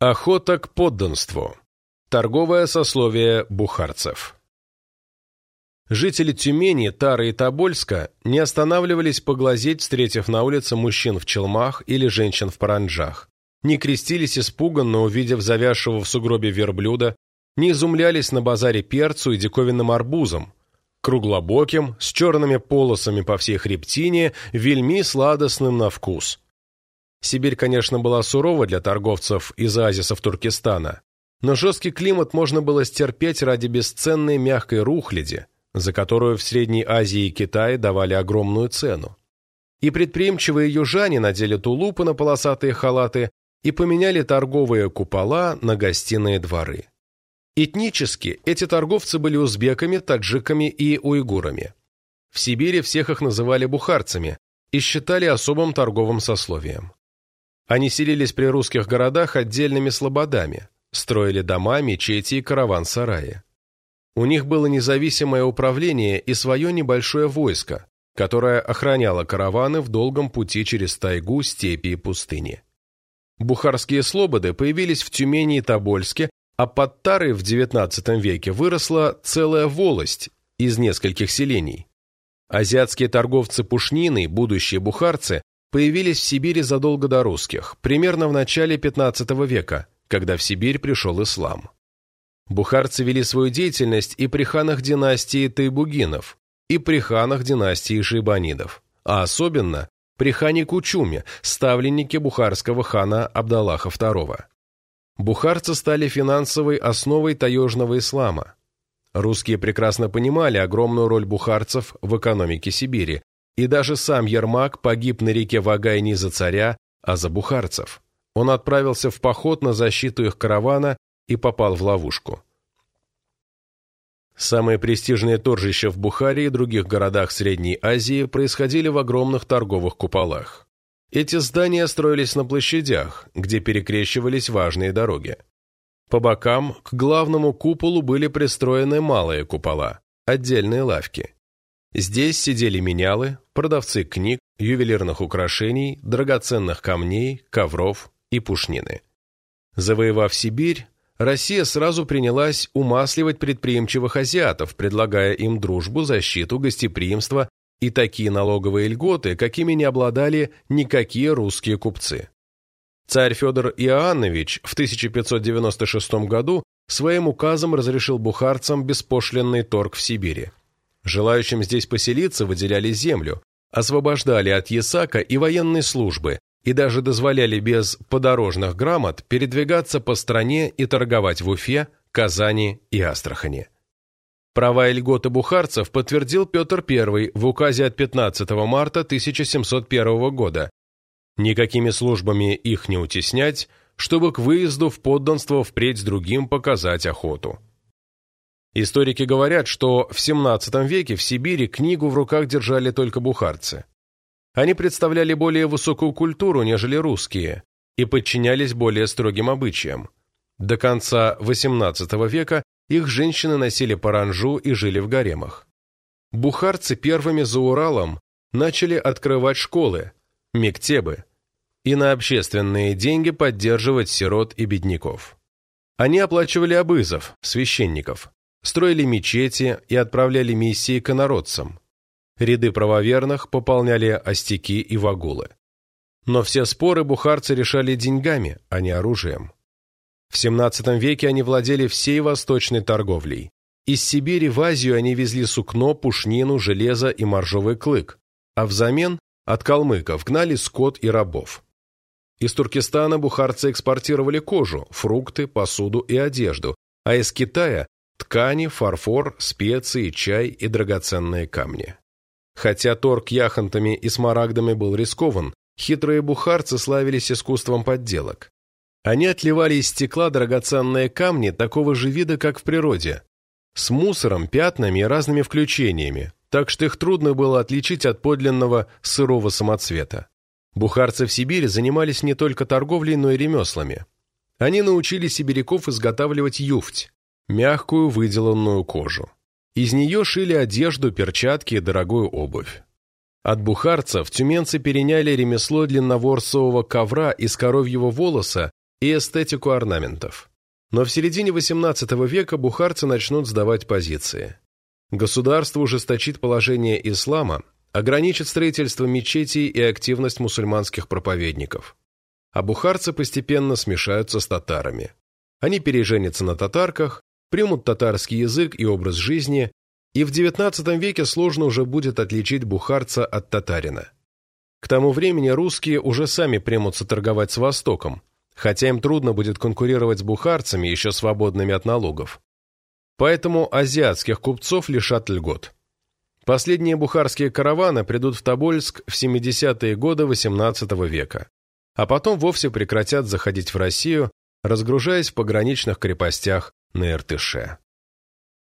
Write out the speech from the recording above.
Охота к подданству. Торговое сословие бухарцев. Жители Тюмени, Тары и Тобольска не останавливались поглазеть, встретив на улице мужчин в челмах или женщин в паранджах, не крестились испуганно, увидев завязшего в сугробе верблюда, не изумлялись на базаре перцу и диковинным арбузом, круглобоким, с черными полосами по всей хребтине, вельми сладостным на вкус. Сибирь, конечно, была сурова для торговцев из оазисов Туркестана, но жесткий климат можно было стерпеть ради бесценной мягкой рухляди, за которую в Средней Азии и Китае давали огромную цену. И предприимчивые южане надели тулупы на полосатые халаты и поменяли торговые купола на гостиные дворы. Этнически эти торговцы были узбеками, таджиками и уйгурами. В Сибири всех их называли бухарцами и считали особым торговым сословием. Они селились при русских городах отдельными слободами, строили дома, мечети и караван-сараи. У них было независимое управление и свое небольшое войско, которое охраняло караваны в долгом пути через тайгу, степи и пустыни. Бухарские слободы появились в Тюмени и Тобольске а под Тарой в XIX веке выросла целая волость из нескольких селений. Азиатские торговцы пушниной, будущие бухарцы, появились в Сибири задолго до русских, примерно в начале XV века, когда в Сибирь пришел ислам. Бухарцы вели свою деятельность и при ханах династии Тайбугинов, и при ханах династии Шейбанидов, а особенно при хане Кучуме, ставленнике бухарского хана Абдаллаха II. Бухарцы стали финансовой основой таежного ислама. Русские прекрасно понимали огромную роль бухарцев в экономике Сибири, и даже сам Ермак погиб на реке Вагай не за царя, а за бухарцев. Он отправился в поход на защиту их каравана и попал в ловушку. Самые престижные торжища в Бухаре и других городах Средней Азии происходили в огромных торговых куполах. Эти здания строились на площадях, где перекрещивались важные дороги. По бокам к главному куполу были пристроены малые купола, отдельные лавки. Здесь сидели менялы, продавцы книг, ювелирных украшений, драгоценных камней, ковров и пушнины. Завоевав Сибирь, Россия сразу принялась умасливать предприимчивых азиатов, предлагая им дружбу, защиту, гостеприимство и такие налоговые льготы, какими не обладали никакие русские купцы. Царь Федор Иоаннович в 1596 году своим указом разрешил бухарцам беспошлинный торг в Сибири. Желающим здесь поселиться выделяли землю, освобождали от ясака и военной службы и даже дозволяли без подорожных грамот передвигаться по стране и торговать в Уфе, Казани и Астрахани. Права и льготы бухарцев подтвердил Петр I в указе от 15 марта 1701 года. Никакими службами их не утеснять, чтобы к выезду в подданство впредь другим показать охоту. Историки говорят, что в XVII веке в Сибири книгу в руках держали только бухарцы. Они представляли более высокую культуру, нежели русские, и подчинялись более строгим обычаям. До конца XVIII века их женщины носили паранжу и жили в гаремах. Бухарцы первыми за Уралом начали открывать школы, мектебы, и на общественные деньги поддерживать сирот и бедняков. Они оплачивали обызов, священников, строили мечети и отправляли миссии к инородцам. Ряды правоверных пополняли остяки и вагулы. Но все споры бухарцы решали деньгами, а не оружием. В XVII веке они владели всей восточной торговлей. Из Сибири в Азию они везли сукно, пушнину, железо и моржовый клык, а взамен от калмыков гнали скот и рабов. Из Туркестана бухарцы экспортировали кожу, фрукты, посуду и одежду, а из Китая – ткани, фарфор, специи, чай и драгоценные камни. Хотя торг яхонтами и смарагдами был рискован, хитрые бухарцы славились искусством подделок. Они отливали из стекла драгоценные камни такого же вида, как в природе, с мусором, пятнами и разными включениями, так что их трудно было отличить от подлинного сырого самоцвета. Бухарцы в Сибири занимались не только торговлей, но и ремеслами. Они научили сибиряков изготавливать юфть, мягкую выделанную кожу. Из нее шили одежду, перчатки и дорогую обувь. От бухарцев тюменцы переняли ремесло длинноворсового ковра из коровьего волоса и эстетику орнаментов. Но в середине XVIII века бухарцы начнут сдавать позиции. Государство ужесточит положение ислама, ограничит строительство мечетей и активность мусульманских проповедников. А бухарцы постепенно смешаются с татарами. Они переженятся на татарках, примут татарский язык и образ жизни, и в XIX веке сложно уже будет отличить бухарца от татарина. К тому времени русские уже сами примутся торговать с Востоком, хотя им трудно будет конкурировать с бухарцами, еще свободными от налогов. Поэтому азиатских купцов лишат льгот. Последние бухарские караваны придут в Тобольск в 70-е годы XVIII века, а потом вовсе прекратят заходить в Россию, разгружаясь в пограничных крепостях на Иртыше.